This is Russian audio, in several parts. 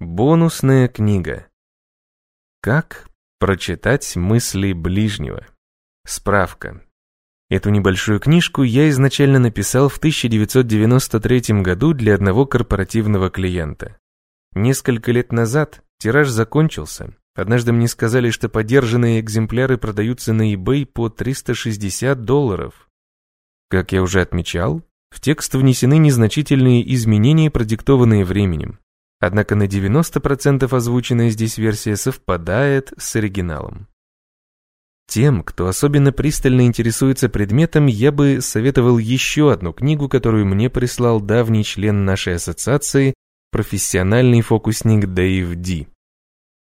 Бонусная книга. Как прочитать мысли ближнего? Справка. Эту небольшую книжку я изначально написал в 1993 году для одного корпоративного клиента. Несколько лет назад тираж закончился. Однажды мне сказали, что подержанные экземпляры продаются на eBay по 360 долларов. Как я уже отмечал, в текст внесены незначительные изменения, продиктованные временем. Однако на 90% озвученная здесь версия совпадает с оригиналом. Тем, кто особенно пристально интересуется предметом, я бы советовал еще одну книгу, которую мне прислал давний член нашей ассоциации, профессиональный фокусник Дэйв Ди.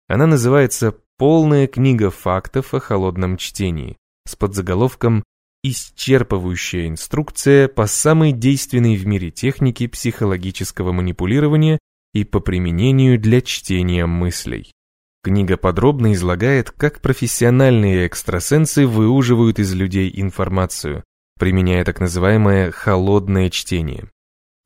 Она называется «Полная книга фактов о холодном чтении» с подзаголовком «Исчерпывающая инструкция по самой действенной в мире технике психологического манипулирования и по применению для чтения мыслей». Книга подробно излагает, как профессиональные экстрасенсы выуживают из людей информацию, применяя так называемое «холодное чтение».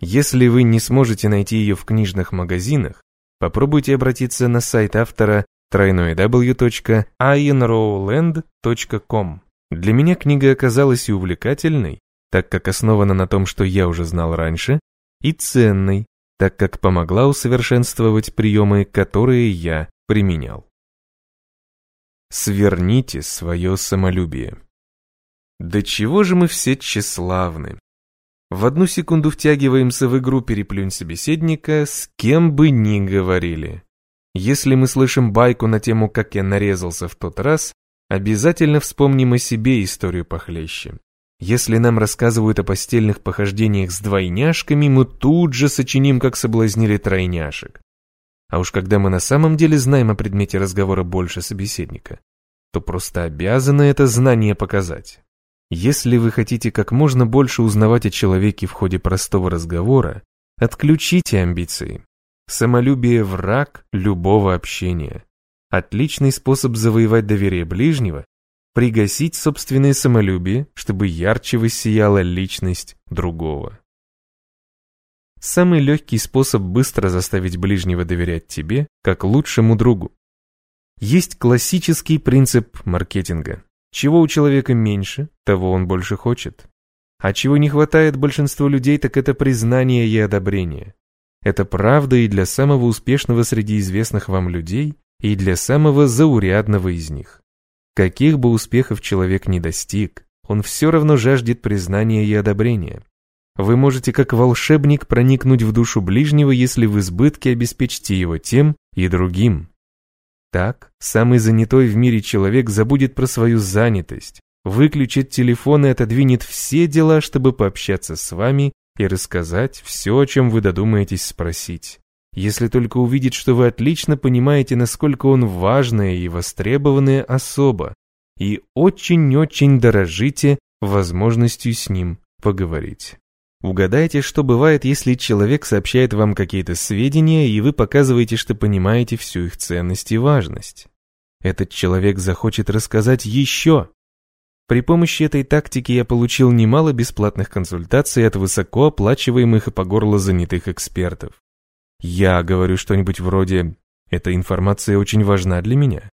Если вы не сможете найти ее в книжных магазинах, попробуйте обратиться на сайт автора www.ianrowland.com. Для меня книга оказалась и увлекательной, так как основана на том, что я уже знал раньше, и ценной, так как помогла усовершенствовать приемы, которые я применял. Сверните свое самолюбие. Да чего же мы все тщеславны? В одну секунду втягиваемся в игру «Переплюнь собеседника», с кем бы ни говорили. Если мы слышим байку на тему «Как я нарезался в тот раз», обязательно вспомним о себе историю похлеще. Если нам рассказывают о постельных похождениях с двойняшками, мы тут же сочиним, как соблазнили тройняшек. А уж когда мы на самом деле знаем о предмете разговора больше собеседника, то просто обязаны это знание показать. Если вы хотите как можно больше узнавать о человеке в ходе простого разговора, отключите амбиции. Самолюбие – враг любого общения. Отличный способ завоевать доверие ближнего – пригасить собственное самолюбие, чтобы ярче воссияла личность другого. Самый легкий способ быстро заставить ближнего доверять тебе, как лучшему другу. Есть классический принцип маркетинга. Чего у человека меньше, того он больше хочет. А чего не хватает большинству людей, так это признание и одобрение. Это правда и для самого успешного среди известных вам людей, и для самого заурядного из них. Каких бы успехов человек не достиг, он все равно жаждет признания и одобрения. Вы можете как волшебник проникнуть в душу ближнего, если в избытке обеспечите его тем и другим. Так, самый занятой в мире человек забудет про свою занятость, выключит телефон и отодвинет все дела, чтобы пообщаться с вами и рассказать все, о чем вы додумаетесь спросить. Если только увидит, что вы отлично понимаете, насколько он важная и востребованная особа, и очень-очень дорожите возможностью с ним поговорить. Угадайте, что бывает, если человек сообщает вам какие-то сведения, и вы показываете, что понимаете всю их ценность и важность. Этот человек захочет рассказать еще. При помощи этой тактики я получил немало бесплатных консультаций от высокооплачиваемых и по горло занятых экспертов. Я говорю что-нибудь вроде «Эта информация очень важна для меня».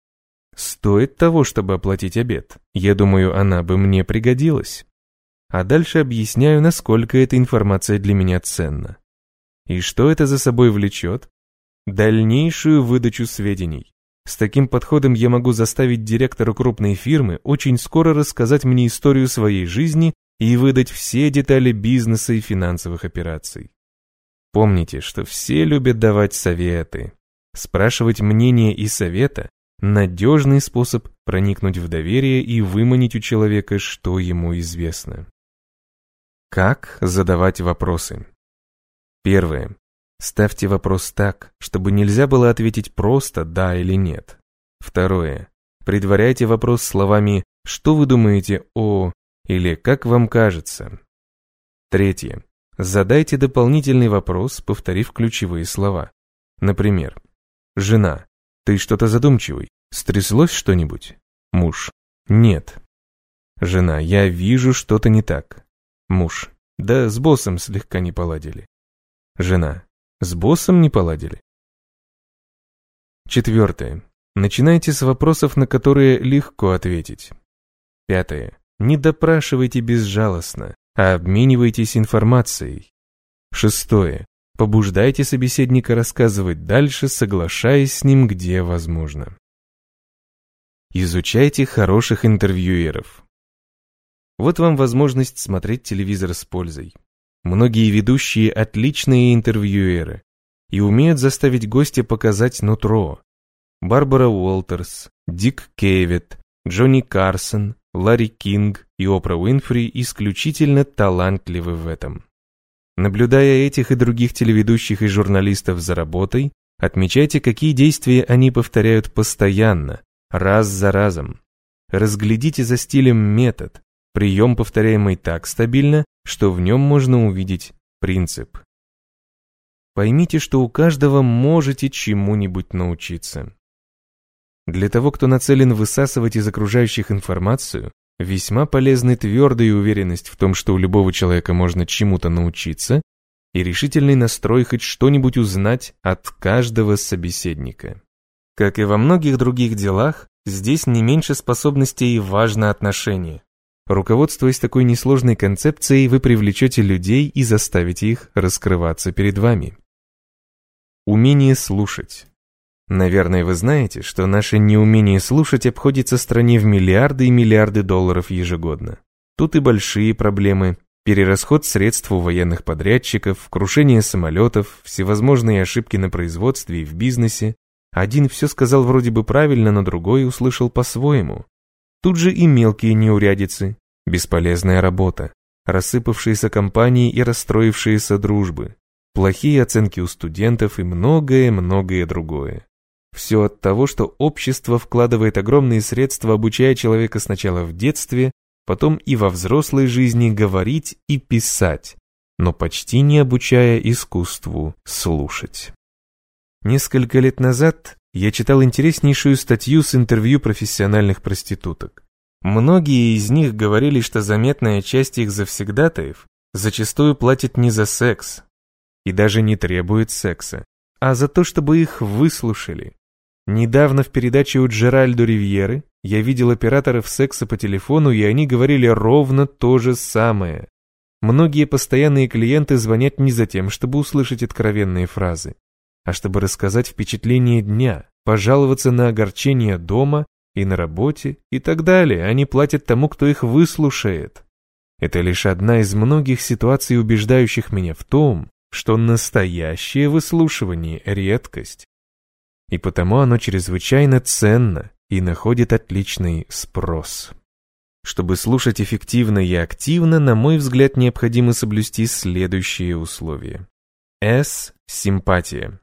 Стоит того, чтобы оплатить обед. Я думаю, она бы мне пригодилась а дальше объясняю, насколько эта информация для меня ценна. И что это за собой влечет? Дальнейшую выдачу сведений. С таким подходом я могу заставить директора крупной фирмы очень скоро рассказать мне историю своей жизни и выдать все детали бизнеса и финансовых операций. Помните, что все любят давать советы. Спрашивать мнение и совета – надежный способ проникнуть в доверие и выманить у человека, что ему известно. Как задавать вопросы? Первое. Ставьте вопрос так, чтобы нельзя было ответить просто «да» или «нет». Второе. Предваряйте вопрос словами «что вы думаете о» или «как вам кажется». Третье. Задайте дополнительный вопрос, повторив ключевые слова. Например, «Жена, ты что-то задумчивый. Стряслось что-нибудь?» Муж. «Нет». Жена, я вижу что-то не так. Муж. Да с боссом слегка не поладили. Жена. С боссом не поладили? Четвертое. Начинайте с вопросов, на которые легко ответить. Пятое. Не допрашивайте безжалостно, а обменивайтесь информацией. Шестое. Побуждайте собеседника рассказывать дальше, соглашаясь с ним, где возможно. Изучайте хороших интервьюеров. Вот вам возможность смотреть телевизор с пользой. Многие ведущие отличные интервьюеры и умеют заставить гостя показать нутро. Барбара Уолтерс, Дик Кевит, Джонни Карсон, Ларри Кинг и Опра Уинфри исключительно талантливы в этом. Наблюдая этих и других телеведущих и журналистов за работой, отмечайте, какие действия они повторяют постоянно, раз за разом. Разглядите за стилем метод, прием, повторяемый так стабильно, что в нем можно увидеть принцип. Поймите, что у каждого можете чему-нибудь научиться. Для того, кто нацелен высасывать из окружающих информацию, весьма полезны твердая уверенность в том, что у любого человека можно чему-то научиться, и решительный настрой хоть что-нибудь узнать от каждого собеседника. Как и во многих других делах, здесь не меньше способностей и важно отношение. Руководствуясь такой несложной концепцией, вы привлечете людей и заставите их раскрываться перед вами. Умение слушать. Наверное, вы знаете, что наше неумение слушать обходится стране в миллиарды и миллиарды долларов ежегодно. Тут и большие проблемы, перерасход средств у военных подрядчиков, крушение самолетов, всевозможные ошибки на производстве и в бизнесе. Один все сказал вроде бы правильно, но другой услышал по-своему. Тут же и мелкие неурядицы, бесполезная работа, рассыпавшиеся компании и расстроившиеся дружбы, плохие оценки у студентов и многое-многое другое. Все от того, что общество вкладывает огромные средства, обучая человека сначала в детстве, потом и во взрослой жизни говорить и писать, но почти не обучая искусству слушать. Несколько лет назад я читал интереснейшую статью с интервью профессиональных проституток. Многие из них говорили, что заметная часть их завсегдатаев зачастую платит не за секс и даже не требует секса, а за то, чтобы их выслушали, Недавно в передаче у Джеральдо Ривьеры я видел операторов секса по телефону, и они говорили ровно то же самое. Многие постоянные клиенты звонят не за тем, чтобы услышать откровенные фразы, а чтобы рассказать впечатление дня, пожаловаться на огорчение дома и на работе и так далее. Они платят тому, кто их выслушает. Это лишь одна из многих ситуаций, убеждающих меня в том, что настоящее выслушивание – редкость и потому оно чрезвычайно ценно и находит отличный спрос. Чтобы слушать эффективно и активно, на мой взгляд, необходимо соблюсти следующие условия. С. Симпатия.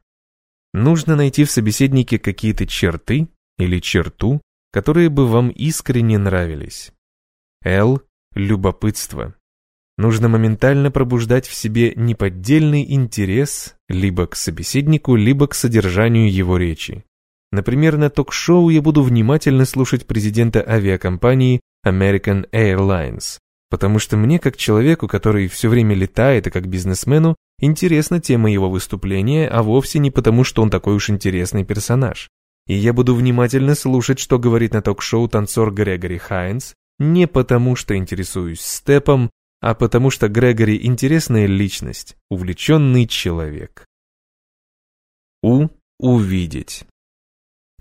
Нужно найти в собеседнике какие-то черты или черту, которые бы вам искренне нравились. Л. Любопытство. Нужно моментально пробуждать в себе неподдельный интерес либо к собеседнику, либо к содержанию его речи. Например, на ток-шоу я буду внимательно слушать президента авиакомпании American Airlines, потому что мне, как человеку, который все время летает, и как бизнесмену, интересна тема его выступления, а вовсе не потому, что он такой уж интересный персонаж. И я буду внимательно слушать, что говорит на ток-шоу танцор Грегори Хайнс, не потому, что интересуюсь степом, а потому что Грегори интересная личность, увлеченный человек. У. Увидеть.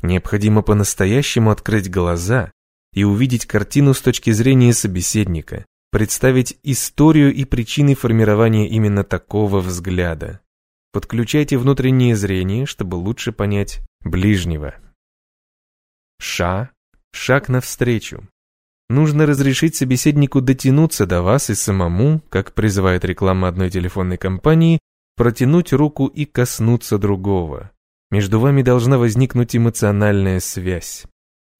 Необходимо по-настоящему открыть глаза и увидеть картину с точки зрения собеседника, представить историю и причины формирования именно такого взгляда. Подключайте внутреннее зрение, чтобы лучше понять ближнего. Ша. Шаг навстречу. Нужно разрешить собеседнику дотянуться до вас и самому, как призывает реклама одной телефонной компании, протянуть руку и коснуться другого. Между вами должна возникнуть эмоциональная связь.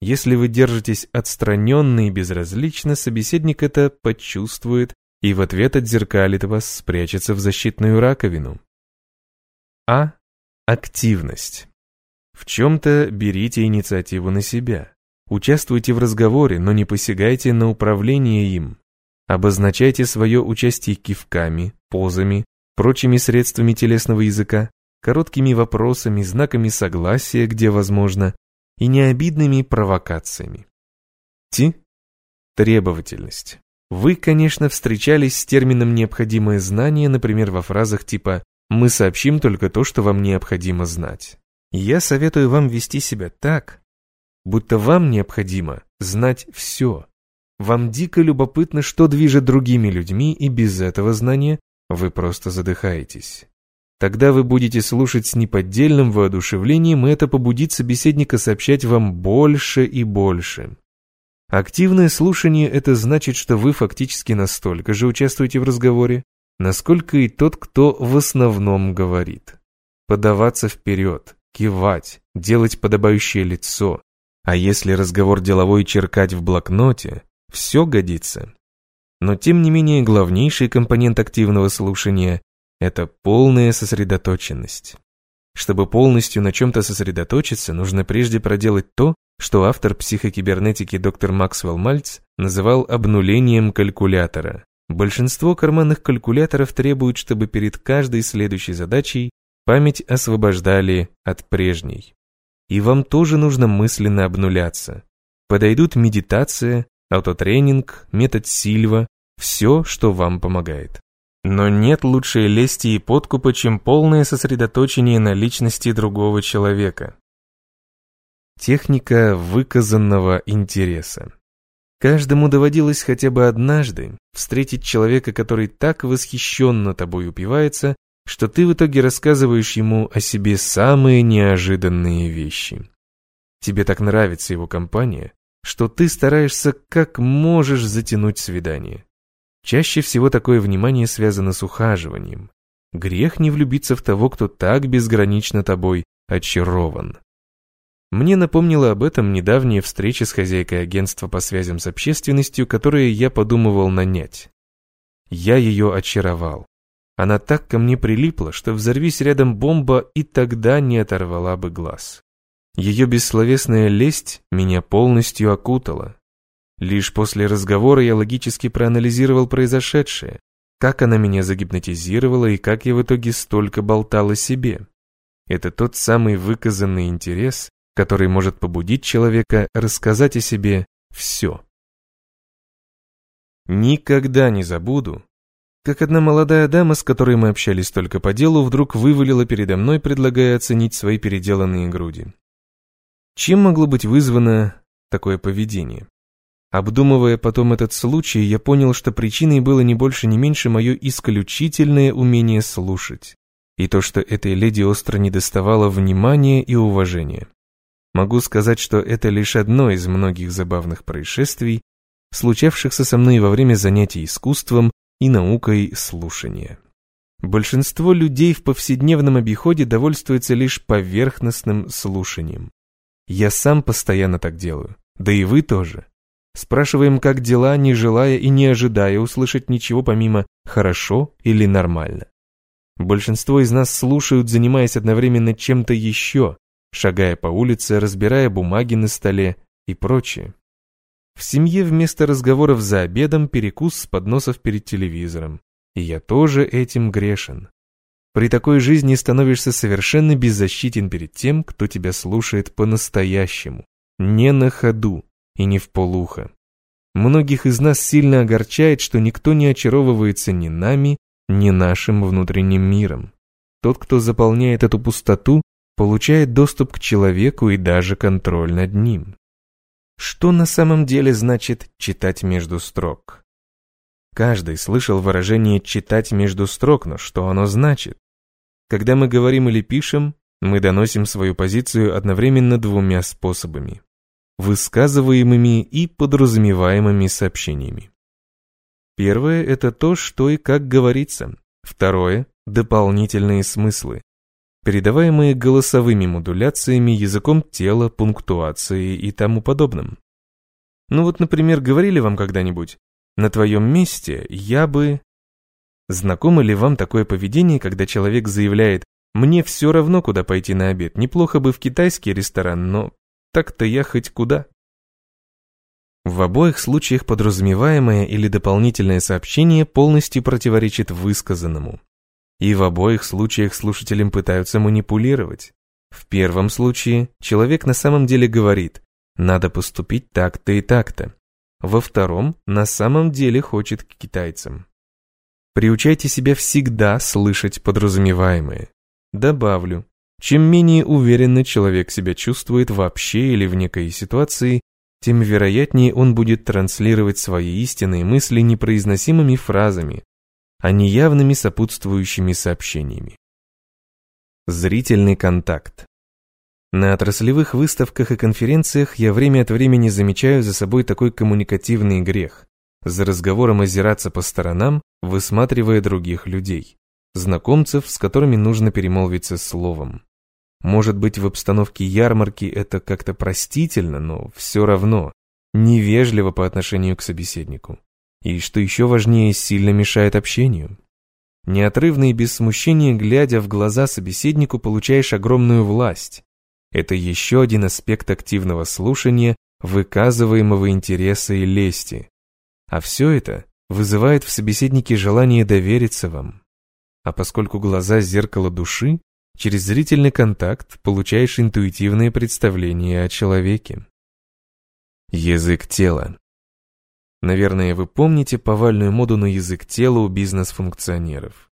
Если вы держитесь отстраненно и безразлично, собеседник это почувствует и в ответ отзеркалит вас, спрячется в защитную раковину. А. Активность. В чем-то берите инициативу на себя. Участвуйте в разговоре, но не посягайте на управление им. Обозначайте свое участие кивками, позами, прочими средствами телесного языка. короткими вопросами, знаками согласия, где возможно, и необидными провокациями. Ти. Требовательность. Вы, конечно, встречались с термином «необходимое знание», например, во фразах типа «мы сообщим только то, что вам необходимо знать». Я советую вам вести себя так, будто вам необходимо знать все. Вам дико любопытно, что движет другими людьми, и без этого знания вы просто задыхаетесь. Тогда вы будете слушать с неподдельным воодушевлением, и это побудит собеседника сообщать вам больше и больше. Активное слушание – это значит, что вы фактически настолько же участвуете в разговоре, насколько и тот, кто в основном говорит. Подаваться вперед, кивать, делать подобающее лицо. А если разговор деловой черкать в блокноте, все годится. Но тем не менее главнейший компонент активного слушания – это полная сосредоточенность. Чтобы полностью на чем-то сосредоточиться, нужно прежде проделать то, что автор психокибернетики доктор Максвелл Мальц называл обнулением калькулятора. Большинство карманных калькуляторов требуют, чтобы перед каждой следующей задачей память освобождали от прежней. И вам тоже нужно мысленно обнуляться. Подойдут медитация, автотренинг, метод Сильва, все, что вам помогает. Но нет лучшей лести и подкупа, чем полное сосредоточение на личности другого человека. Техника выказанного интереса. Каждому доводилось хотя бы однажды встретить человека, который так восхищенно тобой упивается, что ты в итоге рассказываешь ему о себе самые неожиданные вещи. Тебе так нравится его компания, что ты стараешься как можешь затянуть свидание. Чаще всего такое внимание связано с ухаживанием. Грех не влюбиться в того, кто так безгранично тобой очарован. Мне напомнила об этом недавняя встреча с хозяйкой агентства по связям с общественностью, которое я подумывал нанять. Я ее очаровал. Она так ко мне прилипла, что взорвись рядом бомба и тогда не оторвала бы глаз. Ее бессловесная лесть меня полностью окутала. Лишь после разговора я логически проанализировал произошедшее, как она меня загипнотизировала и как я в итоге столько болтал о себе. Это тот самый выказанный интерес, который может побудить человека рассказать о себе все. Никогда не забуду, как одна молодая дама, с которой мы общались только по делу, вдруг вывалила передо мной, предлагая оценить свои переделанные груди. Чем могло быть вызвано такое поведение? Обдумывая потом этот случай, я понял, что причиной было не больше, не меньше мое исключительное умение слушать, и то, что этой леди остро недоставало внимания и уважения. Могу сказать, что это лишь одно из многих забавных происшествий, случавшихся со мной во время занятий искусством и наукой слушания. Большинство людей в повседневном обиходе довольствуются лишь поверхностным слушанием. Я сам постоянно так делаю, да и вы тоже. Спрашиваем, как дела, не желая и не ожидая услышать ничего помимо «хорошо» или «нормально». Большинство из нас слушают, занимаясь одновременно чем-то еще, шагая по улице, разбирая бумаги на столе и прочее. В семье вместо разговоров за обедом перекус с подносов перед телевизором. И я тоже этим грешен. При такой жизни становишься совершенно беззащитен перед тем, кто тебя слушает по-настоящему, не на ходу и не в полухо. Многих из нас сильно огорчает, что никто не очаровывается ни нами, ни нашим внутренним миром. Тот, кто заполняет эту пустоту, получает доступ к человеку и даже контроль над ним. Что на самом деле значит «читать между строк»? Каждый слышал выражение «читать между строк», но что оно значит? Когда мы говорим или пишем, мы доносим свою позицию одновременно двумя способами – высказываемыми и подразумеваемыми сообщениями. Первое – это то, что и как говорится. Второе – дополнительные смыслы, передаваемые голосовыми модуляциями, языком тела, пунктуацией и тому подобным. Ну вот, например, говорили вам когда-нибудь, на твоем месте я бы... Знакомо ли вам такое поведение, когда человек заявляет «мне все равно, куда пойти на обед, неплохо бы в китайский ресторан, но так-то я хоть куда». В обоих случаях подразумеваемое или дополнительное сообщение полностью противоречит высказанному. И в обоих случаях слушателем пытаются манипулировать. В первом случае человек на самом деле говорит «надо поступить так-то и так-то». Во втором на самом деле хочет к китайцам. Приучайте себя всегда слышать подразумеваемое. Добавлю, чем менее уверенно человек себя чувствует вообще или в некой ситуации, тем вероятнее он будет транслировать свои истинные мысли непроизносимыми фразами, а не явными сопутствующими сообщениями. Зрительный контакт. На отраслевых выставках и конференциях я время от времени замечаю за собой такой коммуникативный грех. За разговором озираться по сторонам, высматривая других людей, знакомцев, с которыми нужно перемолвиться словом. Может быть, в обстановке ярмарки это как-то простительно, но все равно невежливо по отношению к собеседнику. И, что еще важнее, сильно мешает общению. Неотрывно и без смущения, глядя в глаза собеседнику, получаешь огромную власть. Это еще один аспект активного слушания, выказываемого интереса и лести. А все это вызывает в собеседнике желание довериться вам. А поскольку глаза – зеркало души, Через зрительный контакт получаешь интуитивное представление о человеке. Язык тела. Наверное, вы помните повальную моду на язык тела у бизнес-функционеров.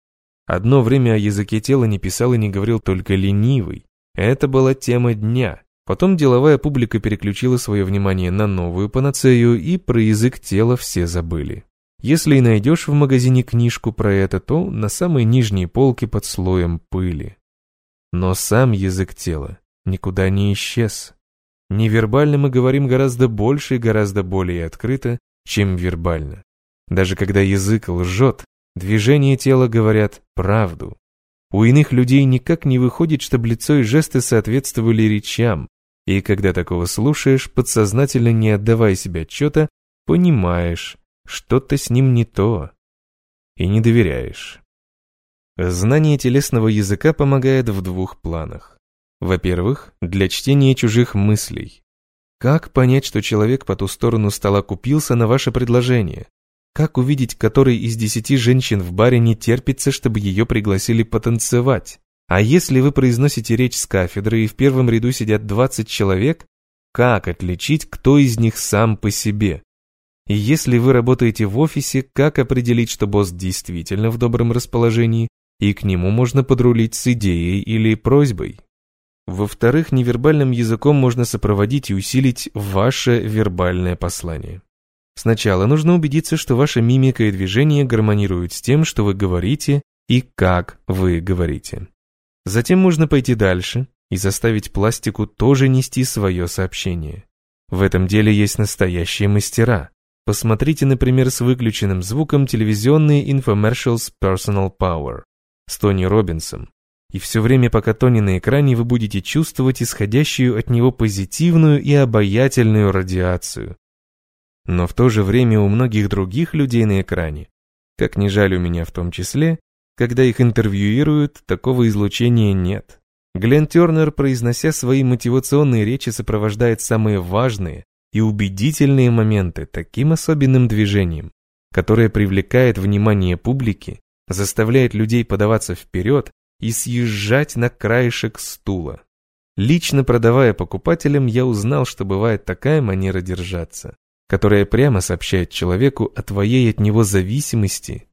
Одно время о языке тела не писал и не говорил только ленивый. Это была тема дня. Потом деловая публика переключила свое внимание на новую панацею, и про язык тела все забыли. Если и найдешь в магазине книжку про это, то на самой нижней полке под слоем пыли. Но сам язык тела никуда не исчез. Невербально мы говорим гораздо больше и гораздо более открыто, чем вербально. Даже когда язык лжет, движения тела говорят правду. У иных людей никак не выходит, чтобы лицо и жесты соответствовали речам, и когда такого слушаешь, подсознательно не отдавая себе отчета, понимаешь, что-то с ним не то, и не доверяешь. Знание телесного языка помогает в двух планах. Во-первых, для чтения чужих мыслей. Как понять, что человек по ту сторону стола купился на ваше предложение? Как увидеть, который из десяти женщин в баре не терпится, чтобы ее пригласили потанцевать? А если вы произносите речь с кафедры и в первом ряду сидят 20 человек, как отличить, кто из них сам по себе? И если вы работаете в офисе, как определить, что босс действительно в добром расположении, и к нему можно подрулить с идеей или просьбой. Во-вторых, невербальным языком можно сопроводить и усилить ваше вербальное послание. Сначала нужно убедиться, что ваша мимика и движение гармонируют с тем, что вы говорите и как вы говорите. Затем можно пойти дальше и заставить пластику тоже нести свое сообщение. В этом деле есть настоящие мастера. Посмотрите, например, с выключенным звуком телевизионные infomercials Personal Power с Тони Робинсом. И все время, пока Тони на экране, вы будете чувствовать исходящую от него позитивную и обаятельную радиацию. Но в то же время у многих других людей на экране, как ни жаль у меня в том числе, когда их интервьюируют, такого излучения нет. Глен Тернер, произнося свои мотивационные речи, сопровождает самые важные и убедительные моменты таким особенным движением, которое привлекает внимание публики заставляет людей подаваться вперед и съезжать на краешек стула. Лично продавая покупателям, я узнал, что бывает такая манера держаться, которая прямо сообщает человеку о твоей от него зависимости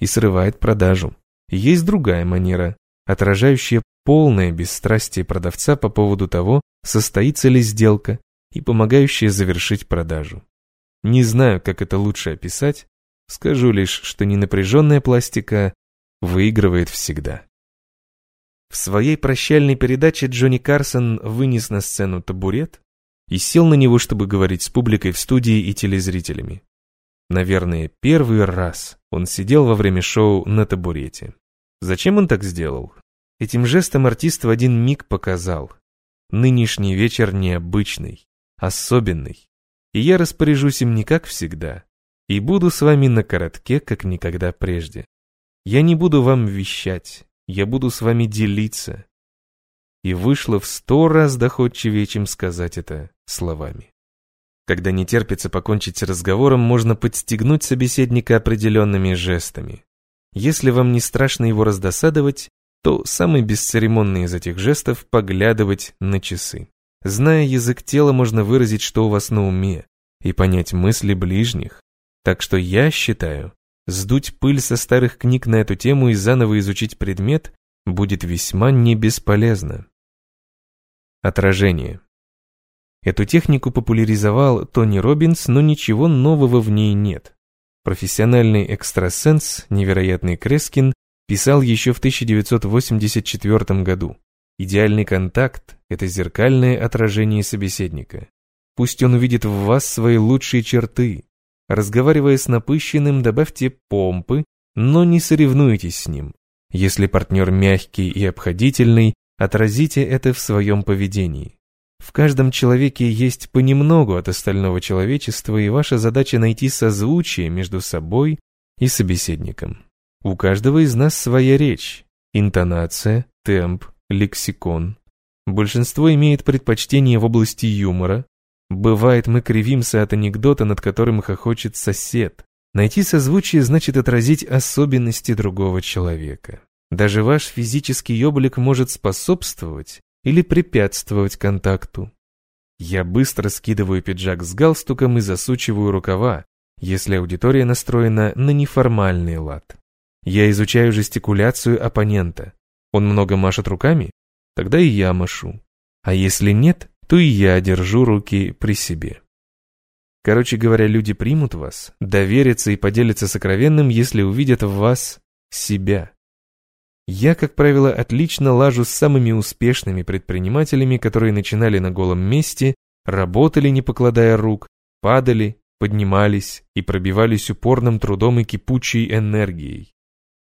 и срывает продажу. есть другая манера, отражающая полное бесстрастие продавца по поводу того, состоится ли сделка, и помогающая завершить продажу. Не знаю, как это лучше описать, Скажу лишь, что ненапряженная пластика выигрывает всегда. В своей прощальной передаче Джонни Карсон вынес на сцену табурет и сел на него, чтобы говорить с публикой в студии и телезрителями. Наверное, первый раз он сидел во время шоу на табурете. Зачем он так сделал? Этим жестом артист в один миг показал. Нынешний вечер необычный, особенный, и я распоряжусь им не как всегда, и буду с вами на коротке, как никогда прежде. Я не буду вам вещать, я буду с вами делиться. И вышло в сто раз доходчивее, чем сказать это словами. Когда не терпится покончить с разговором, можно подстегнуть собеседника определенными жестами. Если вам не страшно его раздосадовать, то самый бесцеремонный из этих жестов – поглядывать на часы. Зная язык тела, можно выразить, что у вас на уме, и понять мысли ближних. Так что я считаю, сдуть пыль со старых книг на эту тему и заново изучить предмет будет весьма не бесполезно. Отражение. Эту технику популяризовал Тони Робинс, но ничего нового в ней нет. Профессиональный экстрасенс, невероятный Крескин, писал еще в 1984 году. Идеальный контакт – это зеркальное отражение собеседника. Пусть он увидит в вас свои лучшие черты. Разговаривая с напыщенным, добавьте помпы, но не соревнуйтесь с ним. Если партнер мягкий и обходительный, отразите это в своем поведении. В каждом человеке есть понемногу от остального человечества, и ваша задача найти созвучие между собой и собеседником. У каждого из нас своя речь, интонация, темп, лексикон. Большинство имеет предпочтение в области юмора. Бывает, мы кривимся от анекдота, над которым хохочет сосед. Найти созвучие значит отразить особенности другого человека. Даже ваш физический облик может способствовать или препятствовать контакту. Я быстро скидываю пиджак с галстуком и засучиваю рукава, если аудитория настроена на неформальный лад. Я изучаю жестикуляцию оппонента. Он много машет руками? Тогда и я машу. А если нет, то и я держу руки при себе. Короче говоря, люди примут вас, доверятся и поделятся сокровенным, если увидят в вас себя. Я, как правило, отлично лажу с самыми успешными предпринимателями, которые начинали на голом месте, работали, не покладая рук, падали, поднимались и пробивались упорным трудом и кипучей энергией.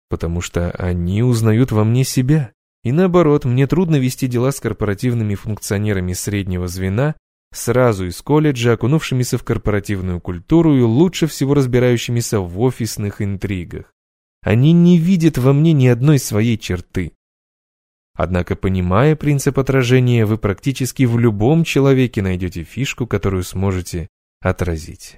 Потому что они узнают во мне себя. И наоборот, мне трудно вести дела с корпоративными функционерами среднего звена, сразу из колледжа, окунувшимися в корпоративную культуру и лучше всего разбирающимися в офисных интригах. Они не видят во мне ни одной своей черты. Однако, понимая принцип отражения, вы практически в любом человеке найдете фишку, которую сможете отразить.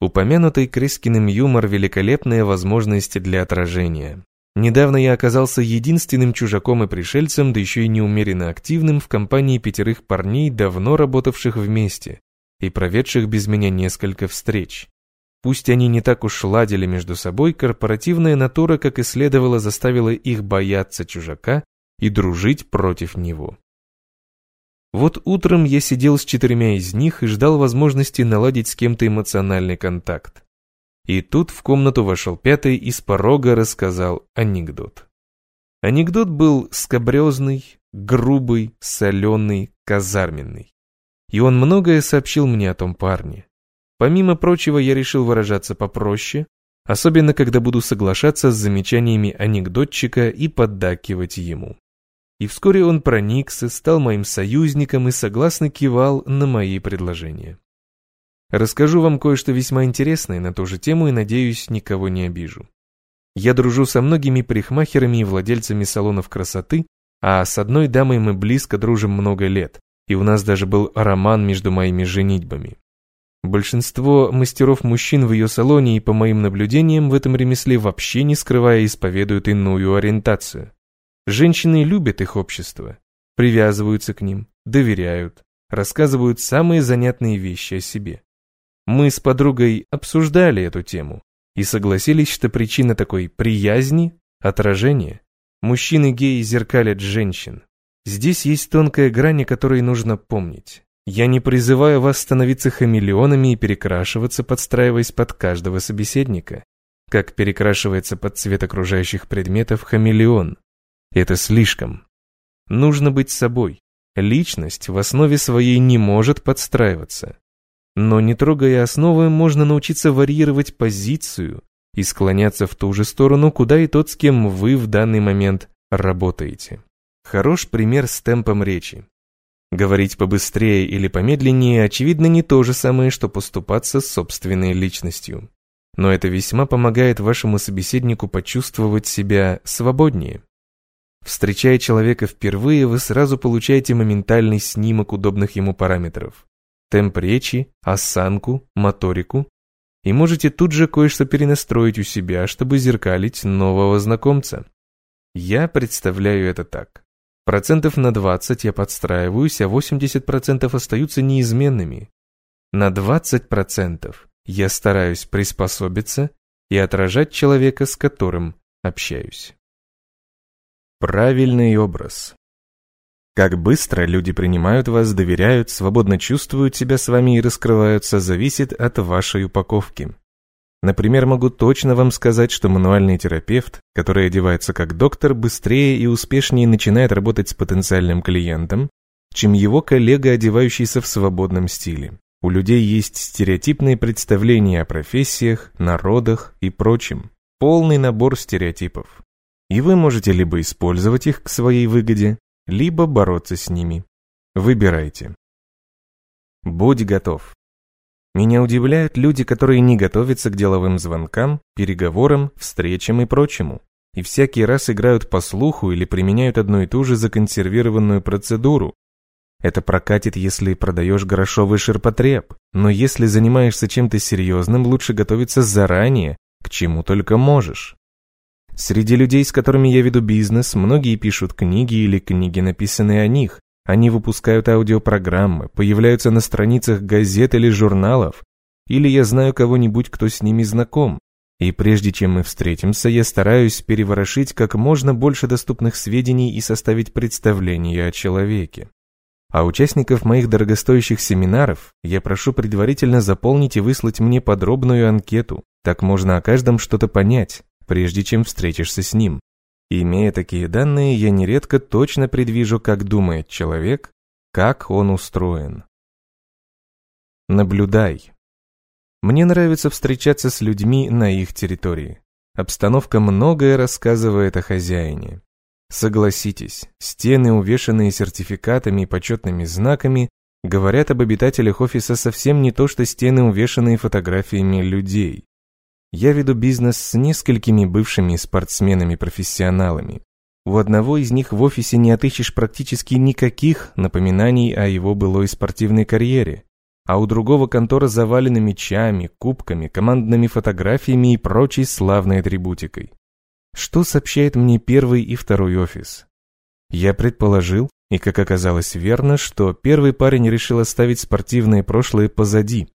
Упомянутый Крискиным юмор – великолепная возможность для отражения. Недавно я оказался единственным чужаком и пришельцем, да еще и неумеренно активным в компании пятерых парней, давно работавших вместе и проведших без меня несколько встреч. Пусть они не так уж ладили между собой, корпоративная натура, как и следовало, заставила их бояться чужака и дружить против него. Вот утром я сидел с четырьмя из них и ждал возможности наладить с кем-то эмоциональный контакт. И тут в комнату вошел пятый и с порога рассказал анекдот. Анекдот был скобрезный, грубый, соленый, казарменный. И он многое сообщил мне о том парне. Помимо прочего, я решил выражаться попроще, особенно когда буду соглашаться с замечаниями анекдотчика и поддакивать ему. И вскоре он проникся, стал моим союзником и согласно кивал на мои предложения. Расскажу вам кое-что весьма интересное на ту же тему и, надеюсь, никого не обижу. Я дружу со многими парикмахерами и владельцами салонов красоты, а с одной дамой мы близко дружим много лет, и у нас даже был роман между моими женитьбами. Большинство мастеров-мужчин в ее салоне и, по моим наблюдениям, в этом ремесле вообще не скрывая исповедуют иную ориентацию. Женщины любят их общество, привязываются к ним, доверяют, рассказывают самые занятные вещи о себе. Мы с подругой обсуждали эту тему и согласились, что причина такой приязни – отражение. Мужчины-геи зеркалят женщин. Здесь есть тонкая грань, о которой нужно помнить. Я не призываю вас становиться хамелеонами и перекрашиваться, подстраиваясь под каждого собеседника, как перекрашивается под цвет окружающих предметов хамелеон. Это слишком. Нужно быть собой. Личность в основе своей не может подстраиваться. Но не трогая основы, можно научиться варьировать позицию и склоняться в ту же сторону, куда и тот, с кем вы в данный момент работаете. Хорош пример с темпом речи. Говорить побыстрее или помедленнее, очевидно, не то же самое, что поступаться с собственной личностью. Но это весьма помогает вашему собеседнику почувствовать себя свободнее. Встречая человека впервые, вы сразу получаете моментальный снимок удобных ему параметров темп речи, осанку, моторику. и можете тут же кое-что перенастроить у себя, чтобы зеркалить нового знакомца. Я представляю это так. Процентов на 20 я подстраиваюсь, а 80% остаются неизменными. На 20% я стараюсь приспособиться и отражать человека, с которым общаюсь. Правильный образ. Как быстро люди принимают вас, доверяют, свободно чувствуют себя с вами и раскрываются, зависит от вашей упаковки. Например, могу точно вам сказать, что мануальный терапевт, который одевается как доктор, быстрее и успешнее начинает работать с потенциальным клиентом, чем его коллега, одевающийся в свободном стиле. У людей есть стереотипные представления о профессиях, народах и прочем. Полный набор стереотипов. И вы можете либо использовать их к своей выгоде, либо бороться с ними. Выбирайте. Будь готов. Меня удивляют люди, которые не готовятся к деловым звонкам, переговорам, встречам и прочему, и всякий раз играют по слуху или применяют одну и ту же законсервированную процедуру. Это прокатит, если продаешь грошовый ширпотреб, но если занимаешься чем-то серьезным, лучше готовиться заранее, к чему только можешь. Среди людей, с которыми я веду бизнес, многие пишут книги или книги, написанные о них. Они выпускают аудиопрограммы, появляются на страницах газет или журналов. Или я знаю кого-нибудь, кто с ними знаком. И прежде чем мы встретимся, я стараюсь переворошить как можно больше доступных сведений и составить представление о человеке. А участников моих дорогостоящих семинаров я прошу предварительно заполнить и выслать мне подробную анкету. Так можно о каждом что-то понять, прежде чем встретишься с ним. Имея такие данные, я нередко точно предвижу, как думает человек, как он устроен. Наблюдай. Мне нравится встречаться с людьми на их территории. Обстановка многое рассказывает о хозяине. Согласитесь, стены, увешанные сертификатами и почетными знаками, говорят об обитателях офиса совсем не то, что стены, увешанные фотографиями людей. Я веду бизнес с несколькими бывшими спортсменами-профессионалами. У одного из них в офисе не отыщешь практически никаких напоминаний о его былой спортивной карьере, а у другого контора завалена мечами, кубками, командными фотографиями и прочей славной атрибутикой. Что сообщает мне первый и второй офис? Я предположил, и как оказалось верно, что первый парень решил оставить спортивное прошлое позади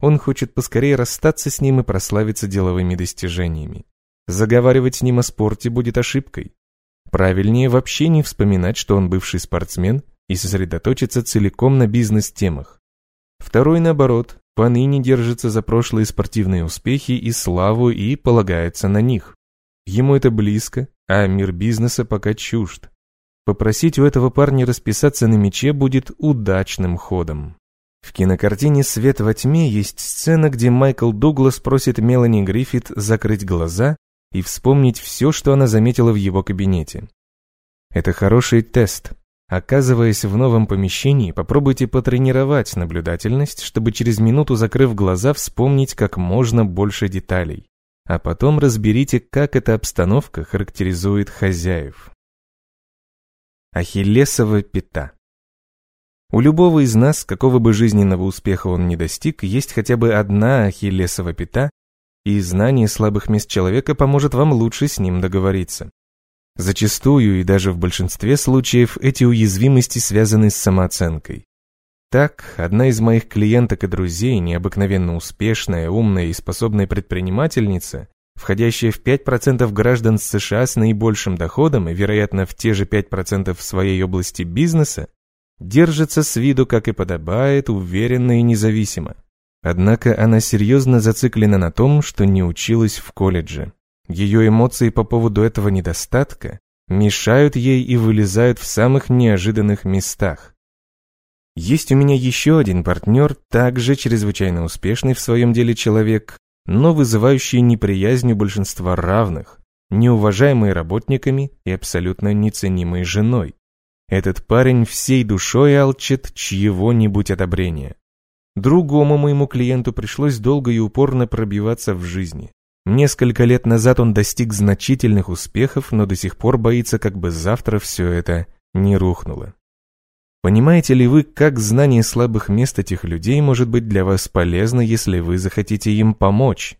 он хочет поскорее расстаться с ним и прославиться деловыми достижениями. Заговаривать с ним о спорте будет ошибкой. Правильнее вообще не вспоминать, что он бывший спортсмен, и сосредоточиться целиком на бизнес-темах. Второй, наоборот, поныне держится за прошлые спортивные успехи и славу и полагается на них. Ему это близко, а мир бизнеса пока чужд. Попросить у этого парня расписаться на мече будет удачным ходом. В кинокартине «Свет во тьме» есть сцена, где Майкл Дуглас просит Мелани Гриффит закрыть глаза и вспомнить все, что она заметила в его кабинете. Это хороший тест. Оказываясь в новом помещении, попробуйте потренировать наблюдательность, чтобы через минуту, закрыв глаза, вспомнить как можно больше деталей. А потом разберите, как эта обстановка характеризует хозяев. Ахиллесова пята у любого из нас, какого бы жизненного успеха он ни достиг, есть хотя бы одна ахиллесова пята, и знание слабых мест человека поможет вам лучше с ним договориться. Зачастую и даже в большинстве случаев эти уязвимости связаны с самооценкой. Так, одна из моих клиенток и друзей, необыкновенно успешная, умная и способная предпринимательница, входящая в 5% граждан США с наибольшим доходом и, вероятно, в те же 5% в своей области бизнеса, Держится с виду, как и подобает, уверенно и независимо. Однако она серьезно зациклена на том, что не училась в колледже. Ее эмоции по поводу этого недостатка мешают ей и вылезают в самых неожиданных местах. Есть у меня еще один партнер, также чрезвычайно успешный в своем деле человек, но вызывающий неприязнь у большинства равных, неуважаемый работниками и абсолютно неценимой женой. Этот парень всей душой алчит чьего-нибудь одобрения. Другому моему клиенту пришлось долго и упорно пробиваться в жизни. Несколько лет назад он достиг значительных успехов, но до сих пор боится, как бы завтра все это не рухнуло. Понимаете ли вы, как знание слабых мест этих людей может быть для вас полезно, если вы захотите им помочь?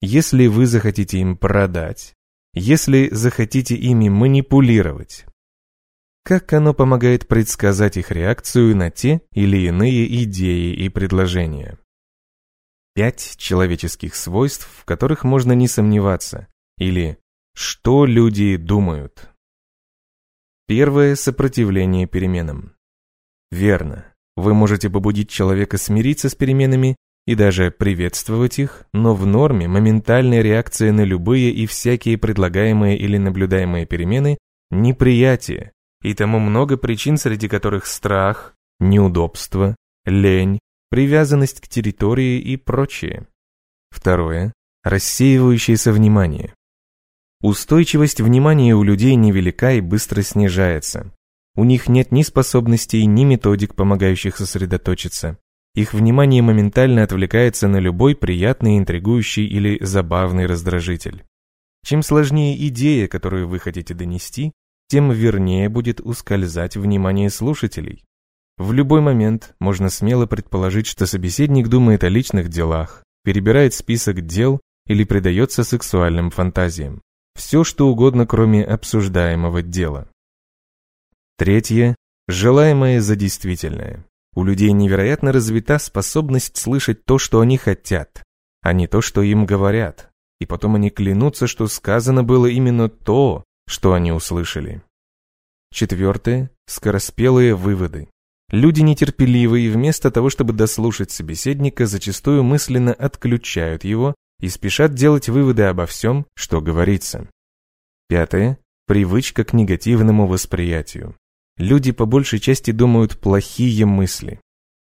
Если вы захотите им продать? Если захотите ими манипулировать? Как оно помогает предсказать их реакцию на те или иные идеи и предложения? Пять человеческих свойств, в которых можно не сомневаться, или что люди думают. Первое – сопротивление переменам. Верно. Вы можете побудить человека смириться с переменами и даже приветствовать их, но в норме моментальная реакция на любые и всякие предлагаемые или наблюдаемые перемены – неприятие, и тому много причин, среди которых страх, неудобство, лень, привязанность к территории и прочее. Второе – рассеивающееся внимание. Устойчивость внимания у людей невелика и быстро снижается. У них нет ни способностей, ни методик, помогающих сосредоточиться. Их внимание моментально отвлекается на любой приятный, интригующий или забавный раздражитель. Чем сложнее идея, которую вы хотите донести, тем вернее будет ускользать внимание слушателей. В любой момент можно смело предположить, что собеседник думает о личных делах, перебирает список дел или предается сексуальным фантазиям. Все, что угодно, кроме обсуждаемого дела. Третье – желаемое за действительное. У людей невероятно развита способность слышать то, что они хотят, а не то, что им говорят. И потом они клянутся, что сказано было именно то, что они услышали. Четвертое – скороспелые выводы. Люди нетерпеливые и вместо того, чтобы дослушать собеседника, зачастую мысленно отключают его и спешат делать выводы обо всем, что говорится. Пятое – привычка к негативному восприятию люди по большей части думают плохие мысли.